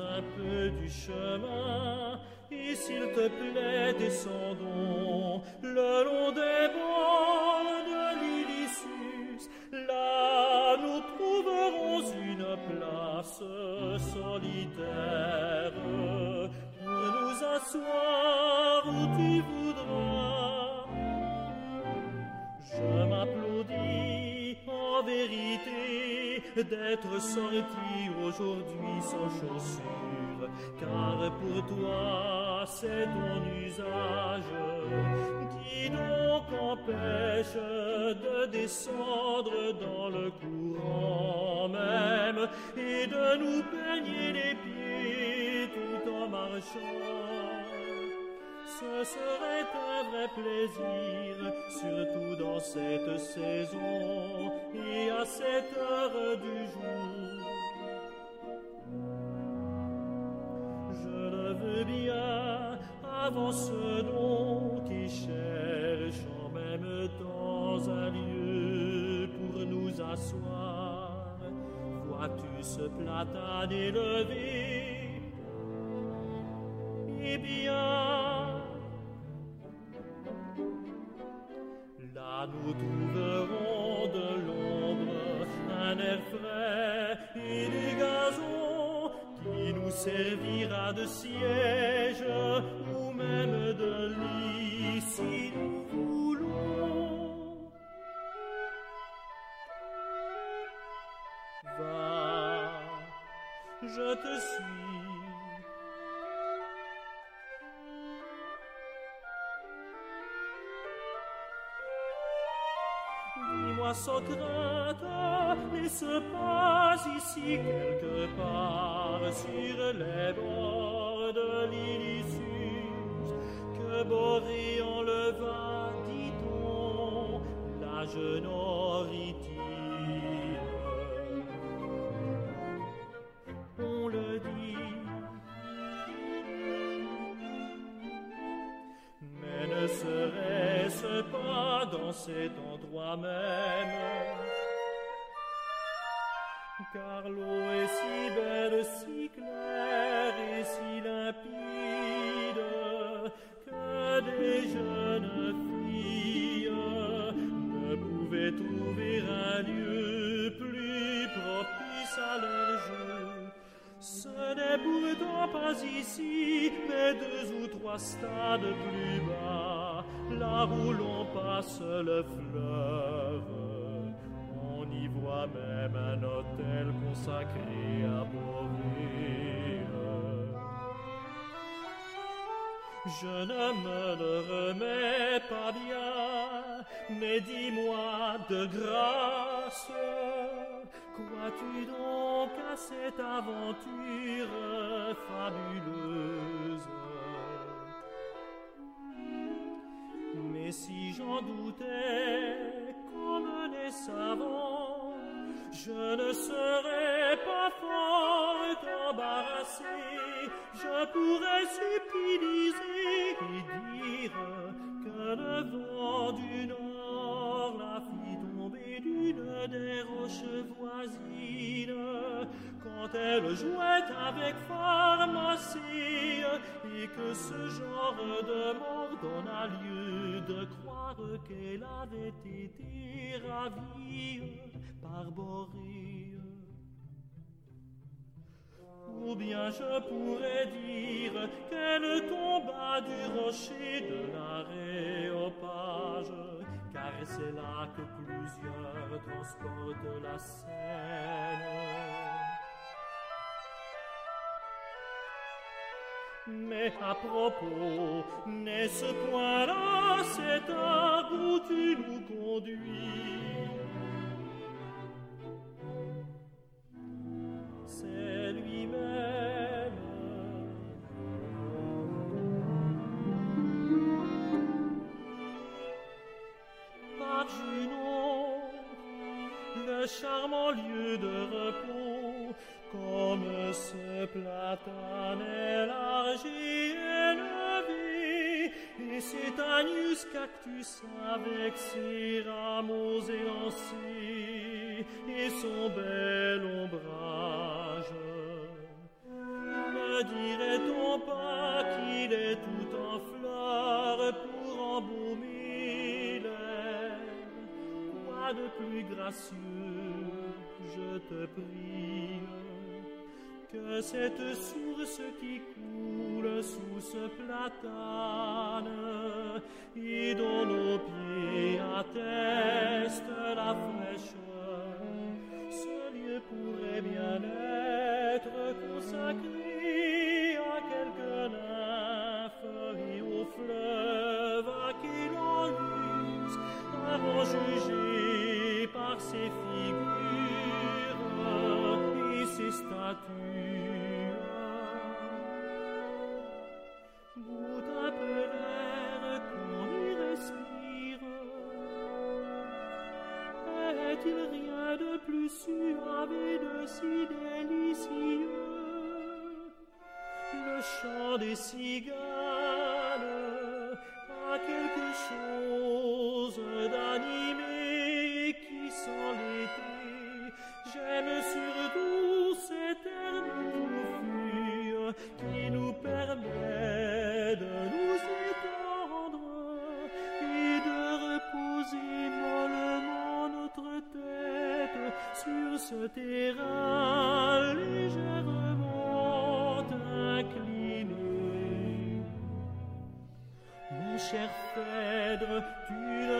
un peu du chemin, et s'il te plaît, descendons le long des bords de l'Ilyssus. Là, nous trouverons une place solitaire pour nous asseoir où tu voudras. Je m'applaudis en vérité d'être sorti aujourd'hui sans chaussures, car pour toi c'est ton usage qui donc empêche de descendre dans le courant même et de nous peigner les pieds tout en marchant. Ce serait un vrai plaisir, surtout dans cette saison et à cette heure du jour. Je le veux bien, avance donc et cherche en même temps un lieu pour nous asseoir. Vois-tu ce platane élevé nous trouverons de l'ombre, un air frais et du gazon qui nous servira de siège ou même de lit si nous voulons. Va, je te suis. Dis-moi sans crainte, n'est-ce pas ici quelque part sur les bords de l'Ilyssus que Boré enleva, dit-on, la jeune Orithie On le dit, mais ne serait-ce pas dans cet endroit car l'eau est si belle, si claire et si limpide que des jeunes filles ne pouvaient trouver un lieu plus propice à leur jeu. Ce n'est pourtant pas ici, mais deux ou trois stades plus bas, là où l'on passe le fleuve. On y voit même un hôtel consacré à mourir. Je ne me remets pas bien, mais dis-moi de grâce, crois-tu donc à cette aventure fabuleuse? Mais si j'en doutais, comme les savants, je ne serais pas fort embarrassé. Je pourrais subtiliser et dire que le vent du nord la fit tomber d'une des roches voisines quand elle jouait avec pharmacie et que ce genre de mort donna lieu de croire qu'elle avait été ravie par Borée. Ou bien je pourrais dire qu'elle tomba du rocher de l'aréopage, car c'est là que plusieurs transportent la Seine. Mais à propos, n'est-ce point là cet arbre où tu nous conduis C'est lui-même. Par Junon, le charmant lieu de repos, comme ce platane élargi et levé, et cet agnus cactus avec ses rameaux élancés et son bel ombrage. Ne dirait-on pas qu'il est tout en fleurs pour embaumer l'air Quoi de plus gracieux, que cette source qui coule sous ce platane Chant des cigales a quelque chose d'animé qui sent l'été. J'aime surtout cet air qui nous permet de nous étendre et de reposer mollement notre tête sur ce terrain légèrement incliné. Mon cher Phèdre, tu